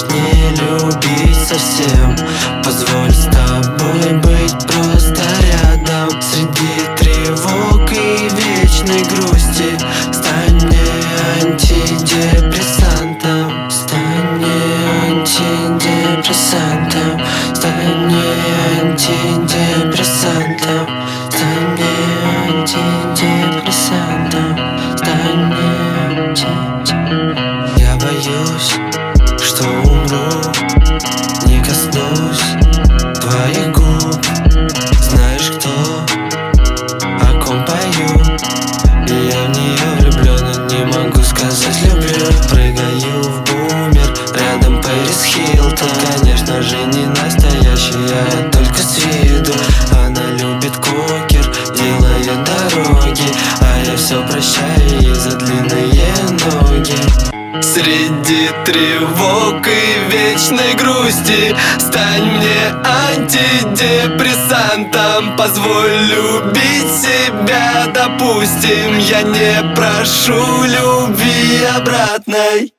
можешь не любить совсем? Позволь с тобой быть просто рядом. Среди тревог и вечной грусти Стань мне антидепрессантом. Стань мне антидепрессантом. Стань мне антидепрессантом. Стань мне антидепрессантом. Стань мне антидепрессантом только с виду. Она любит кокер, делает дороги А я все прощаю ей за длинные ноги. Среди тревог и вечной грусти Стань мне антидепрессантом. Позволь любить себя, допустим Я не прошу любви обратной